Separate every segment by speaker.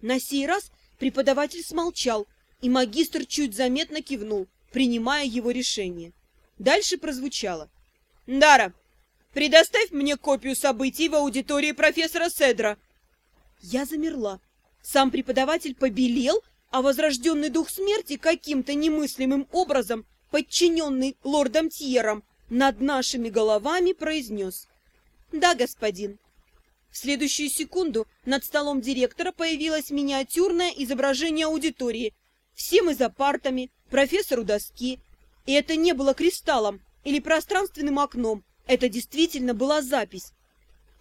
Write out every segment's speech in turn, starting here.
Speaker 1: На сей раз преподаватель смолчал, и магистр чуть заметно кивнул, принимая его решение. Дальше прозвучало. «Дара, предоставь мне копию событий в аудитории профессора Седра». Я замерла. Сам преподаватель побелел, а возрожденный дух смерти каким-то немыслимым образом, подчиненный лордом Тьером, над нашими головами произнес. «Да, господин». В следующую секунду над столом директора появилось миниатюрное изображение аудитории. Все мы за партами, профессор у доски. И это не было кристаллом или пространственным окном. Это действительно была запись.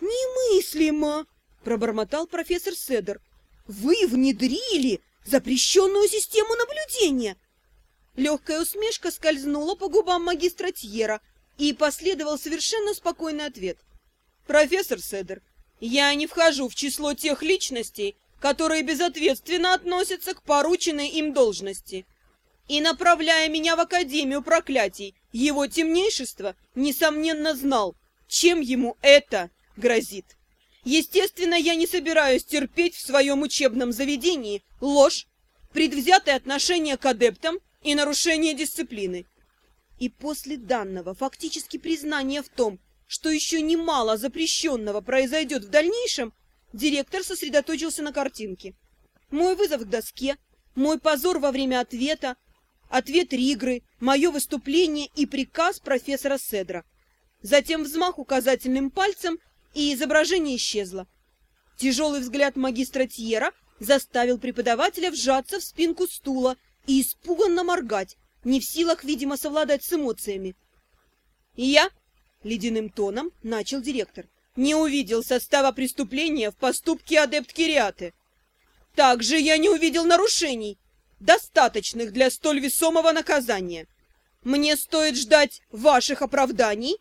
Speaker 1: «Немыслимо!» — пробормотал профессор Седер. «Вы внедрили запрещенную систему наблюдения!» Легкая усмешка скользнула по губам магистра Тьера, и последовал совершенно спокойный ответ. «Профессор Седер, я не вхожу в число тех личностей, которые безответственно относятся к порученной им должности. И, направляя меня в Академию проклятий, его темнейшество, несомненно, знал, чем ему это грозит. Естественно, я не собираюсь терпеть в своем учебном заведении ложь, предвзятое отношение к адептам и нарушение дисциплины. И после данного фактически признания в том, что еще немало запрещенного произойдет в дальнейшем, директор сосредоточился на картинке. Мой вызов к доске, мой позор во время ответа, ответ Ригры, мое выступление и приказ профессора Седра. Затем взмах указательным пальцем, и изображение исчезло. Тяжелый взгляд магистра Тьера заставил преподавателя вжаться в спинку стула и испуганно моргать, не в силах, видимо, совладать с эмоциями. «Я?» — ледяным тоном начал директор. «Не увидел состава преступления в поступке адепт Кириаты. Также я не увидел нарушений, достаточных для столь весомого наказания. Мне стоит ждать ваших оправданий,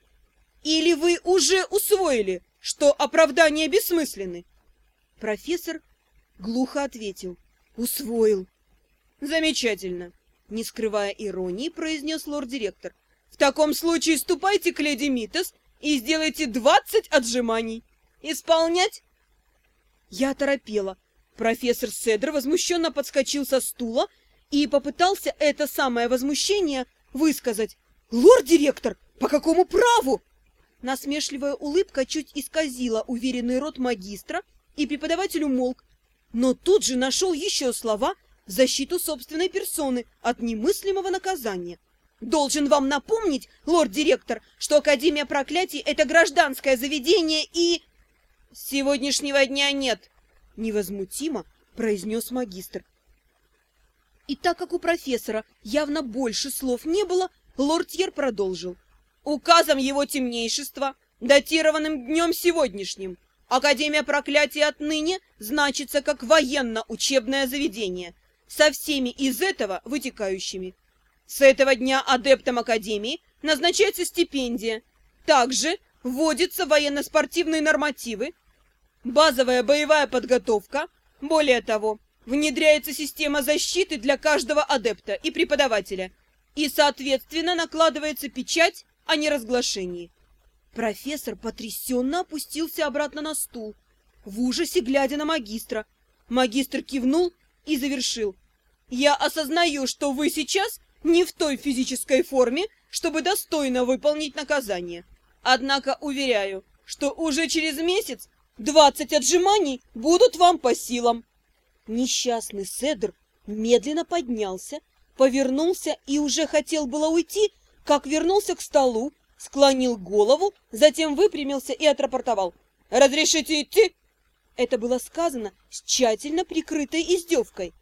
Speaker 1: или вы уже усвоили, что оправдания бессмысленны?» Профессор глухо ответил. «Усвоил». «Замечательно. Не скрывая иронии, произнес лорд-директор. В таком случае ступайте к леди Митас и сделайте двадцать отжиманий. Исполнять? Я торопела. Профессор Седр возмущенно подскочил со стула и попытался это самое возмущение высказать. «Лорд-директор, по какому праву?» Насмешливая улыбка чуть исказила уверенный рот магистра, и преподаватель умолк, но тут же нашел еще слова, в защиту собственной персоны от немыслимого наказания. Должен вам напомнить, лорд-директор, что Академия проклятий — это гражданское заведение и... С сегодняшнего дня нет, — невозмутимо произнес магистр. И так как у профессора явно больше слов не было, лорд Тьер продолжил. Указом его темнейшества, датированным днем сегодняшним, Академия проклятий отныне значится как военно-учебное заведение — со всеми из этого вытекающими. С этого дня адептам Академии назначается стипендия. Также вводятся военно-спортивные нормативы, базовая боевая подготовка. Более того, внедряется система защиты для каждого адепта и преподавателя, и, соответственно, накладывается печать о неразглашении. Профессор потрясенно опустился обратно на стул, в ужасе глядя на магистра. Магистр кивнул и завершил. «Я осознаю, что вы сейчас не в той физической форме, чтобы достойно выполнить наказание. Однако уверяю, что уже через месяц двадцать отжиманий будут вам по силам». Несчастный Седр медленно поднялся, повернулся и уже хотел было уйти, как вернулся к столу, склонил голову, затем выпрямился и отрапортовал. «Разрешите идти?» Это было сказано с тщательно прикрытой издевкой.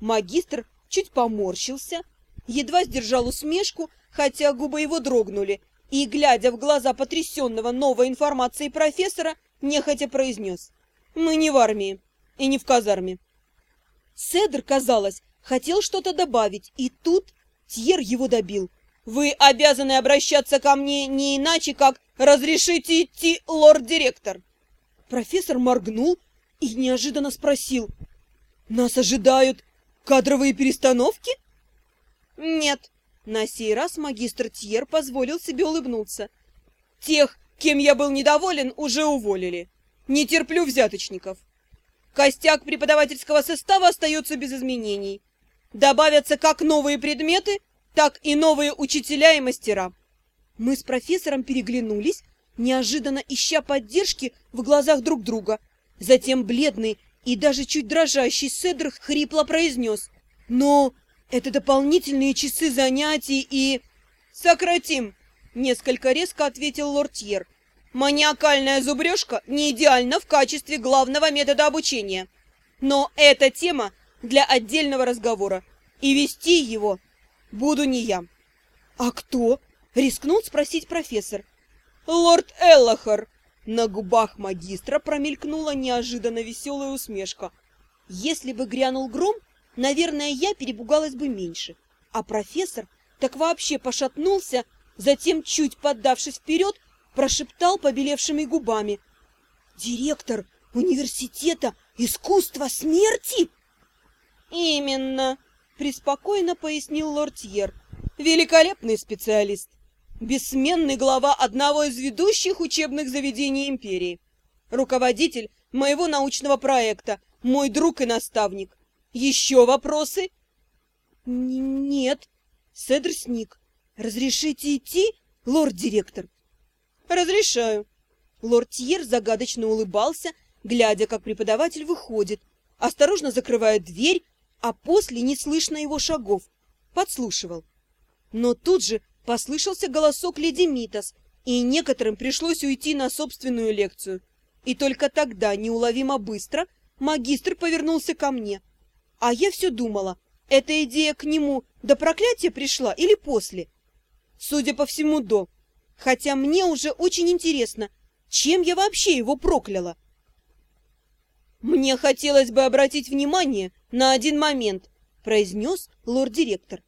Speaker 1: Магистр чуть поморщился, едва сдержал усмешку, хотя губы его дрогнули, и, глядя в глаза потрясенного новой информацией профессора, нехотя произнес «Мы не в армии и не в казарме». Седр, казалось, хотел что-то добавить, и тут Тьер его добил. «Вы обязаны обращаться ко мне не иначе, как разрешите идти, лорд-директор!» Профессор моргнул и неожиданно спросил. «Нас ожидают Кадровые перестановки? Нет. На сей раз магистр Тьер позволил себе улыбнуться. Тех, кем я был недоволен, уже уволили. Не терплю взяточников. костяк преподавательского состава остается без изменений. Добавятся как новые предметы, так и новые учителя и мастера. Мы с профессором переглянулись, неожиданно ища поддержки в глазах друг друга. Затем бледный и даже чуть дрожащий Седр хрипло произнес. «Но это дополнительные часы занятий и...» «Сократим!» — несколько резко ответил лортьер. «Маниакальная зубрежка не идеальна в качестве главного метода обучения. Но эта тема для отдельного разговора, и вести его буду не я». «А кто?» — рискнул спросить профессор. «Лорд Эллахар!» На губах магистра промелькнула неожиданно веселая усмешка. Если бы грянул гром, наверное, я перепугалась бы меньше. А профессор так вообще пошатнулся, затем, чуть поддавшись вперед, прошептал побелевшими губами. «Директор университета искусства смерти?» «Именно!» — преспокойно пояснил лортьер. «Великолепный специалист бессменный глава одного из ведущих учебных заведений империи, руководитель моего научного проекта, мой друг и наставник. Еще вопросы? Н нет. Седр сник. Разрешите идти, лорд-директор? Разрешаю. Лорд Тьер загадочно улыбался, глядя, как преподаватель выходит, осторожно закрывает дверь, а после не слышно его шагов. Подслушивал. Но тут же Послышался голосок леди Митас, и некоторым пришлось уйти на собственную лекцию. И только тогда, неуловимо быстро, магистр повернулся ко мне. А я все думала, эта идея к нему до проклятия пришла или после? Судя по всему, до. Хотя мне уже очень интересно, чем я вообще его прокляла? «Мне хотелось бы обратить внимание на один момент», — произнес лорд-директор.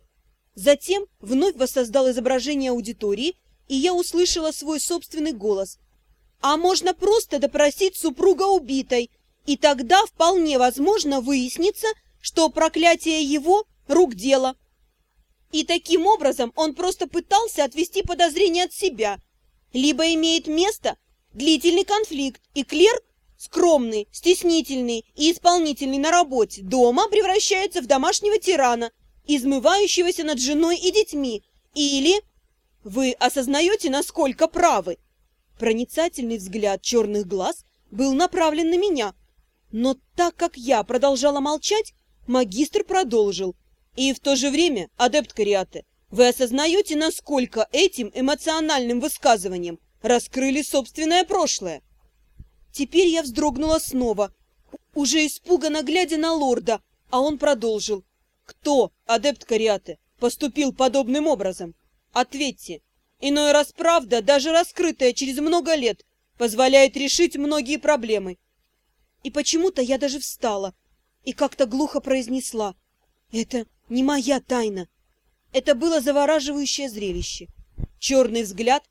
Speaker 1: Затем вновь воссоздал изображение аудитории, и я услышала свой собственный голос. А можно просто допросить супруга убитой, и тогда вполне возможно выяснится, что проклятие его – рук дело. И таким образом он просто пытался отвести подозрения от себя. Либо имеет место длительный конфликт, и клерк, скромный, стеснительный и исполнительный на работе, дома превращается в домашнего тирана – измывающегося над женой и детьми, или... Вы осознаете, насколько правы? Проницательный взгляд черных глаз был направлен на меня, но так как я продолжала молчать, магистр продолжил. И в то же время, адепт Кариаты, вы осознаете, насколько этим эмоциональным высказыванием раскрыли собственное прошлое? Теперь я вздрогнула снова, уже испуганно глядя на лорда, а он продолжил. Кто, адепт Кариаты, поступил подобным образом? Ответьте. Иной раз правда, даже раскрытая через много лет, позволяет решить многие проблемы. И почему-то я даже встала и как-то глухо произнесла. Это не моя тайна. Это было завораживающее зрелище. Черный взгляд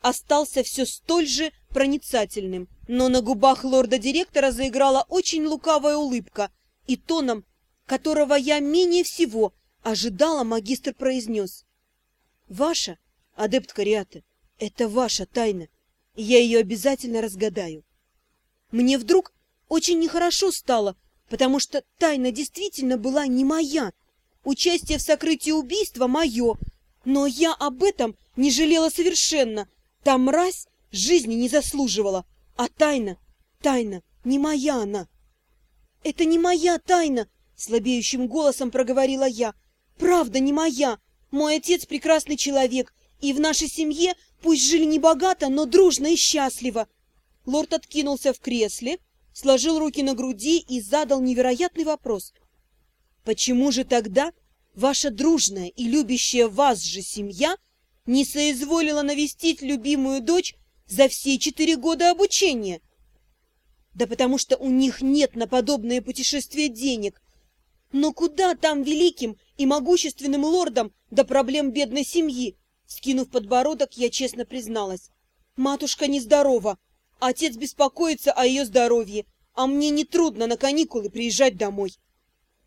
Speaker 1: остался все столь же проницательным, но на губах лорда-директора заиграла очень лукавая улыбка, и тоном которого я менее всего ожидала, магистр произнес. «Ваша, адепт Кариаты, это ваша тайна, и я ее обязательно разгадаю». Мне вдруг очень нехорошо стало, потому что тайна действительно была не моя. Участие в сокрытии убийства мое, но я об этом не жалела совершенно. Та мразь жизни не заслуживала, а тайна, тайна, не моя она. «Это не моя тайна!» Слабеющим голосом проговорила я. «Правда не моя. Мой отец прекрасный человек, и в нашей семье пусть жили не богато, но дружно и счастливо». Лорд откинулся в кресле, сложил руки на груди и задал невероятный вопрос. «Почему же тогда ваша дружная и любящая вас же семья не соизволила навестить любимую дочь за все четыре года обучения?» «Да потому что у них нет на подобное путешествие денег», но куда там великим и могущественным лордам до проблем бедной семьи? Скинув подбородок, я честно призналась. Матушка нездорова, отец беспокоится о ее здоровье, а мне нетрудно на каникулы приезжать домой.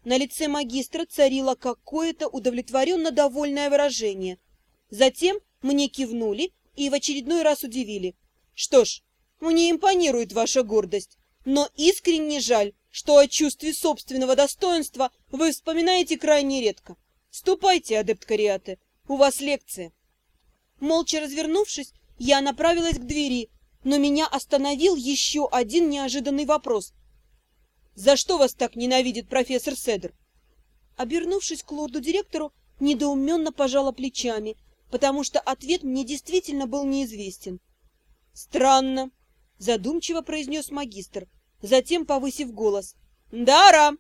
Speaker 1: На лице магистра царило какое-то удовлетворенно довольное выражение. Затем мне кивнули и в очередной раз удивили. Что ж, мне импонирует ваша гордость, но искренне жаль, что о чувстве собственного достоинства вы вспоминаете крайне редко. Ступайте, адепт Кариаты, у вас лекция. Молча развернувшись, я направилась к двери, но меня остановил еще один неожиданный вопрос. «За что вас так ненавидит профессор Седер?» Обернувшись к лорду-директору, недоуменно пожала плечами, потому что ответ мне действительно был неизвестен. «Странно», — задумчиво произнес магистр, затем повысив голос. «Дара!»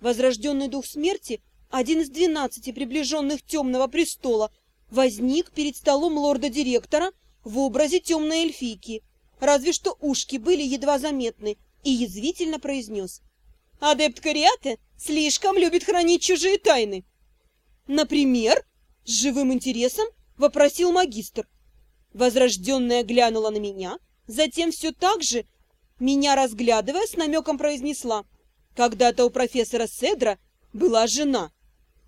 Speaker 1: Возрожденный дух смерти, один из двенадцати приближенных темного престола, возник перед столом лорда-директора в образе темной эльфийки, разве что ушки были едва заметны, и язвительно произнес. «Адепт Кариате слишком любит хранить чужие тайны». «Например?» — с живым интересом вопросил магистр. Возрожденная глянула на меня, затем все так же, меня разглядывая, с намеком произнесла. Когда-то у профессора Седра была жена.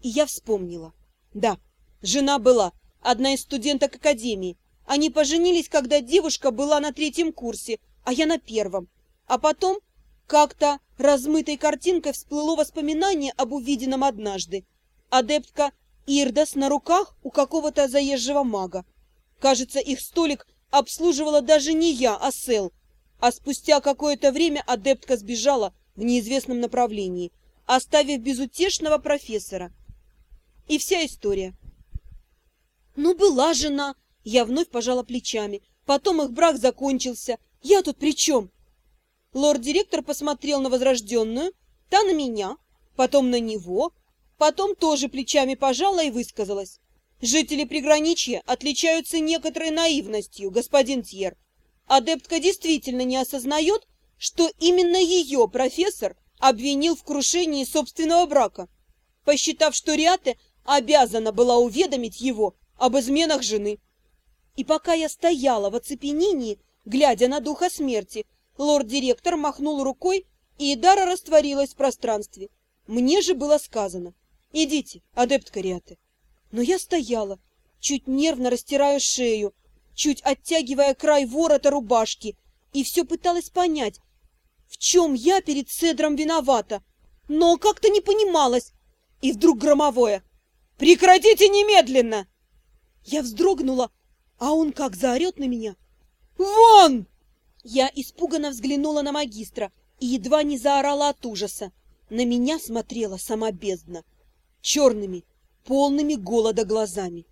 Speaker 1: И я вспомнила. Да, жена была, одна из студенток академии. Они поженились, когда девушка была на третьем курсе, а я на первом. А потом как-то размытой картинкой всплыло воспоминание об увиденном однажды. Адептка Ирдас на руках у какого-то заезжего мага. Кажется, их столик обслуживала даже не я, а Сел. А спустя какое-то время адептка сбежала в неизвестном направлении, оставив безутешного профессора. И вся история. Ну, была жена. Я вновь пожала плечами. Потом их брак закончился. Я тут при чем? Лорд-директор посмотрел на возрожденную, та на меня, потом на него, потом тоже плечами пожала и высказалась. Жители приграничья отличаются некоторой наивностью, господин Тьер. Адептка действительно не осознает, что именно ее профессор обвинил в крушении собственного брака, посчитав, что Риате обязана была уведомить его об изменах жены. И пока я стояла в оцепенении, глядя на духа смерти, лорд-директор махнул рукой, и Дара растворилась в пространстве. Мне же было сказано, идите, адепт Кариаты. Но я стояла, чуть нервно растирая шею, чуть оттягивая край ворота рубашки, и все пыталась понять, в чем я перед Седром виновата, но как-то не понималась. И вдруг громовое «Прекратите немедленно!» Я вздрогнула, а он как заорет на меня. «Вон!» Я испуганно взглянула на магистра и едва не заорала от ужаса. На меня смотрела сама бездна. Черными, полными голода глазами.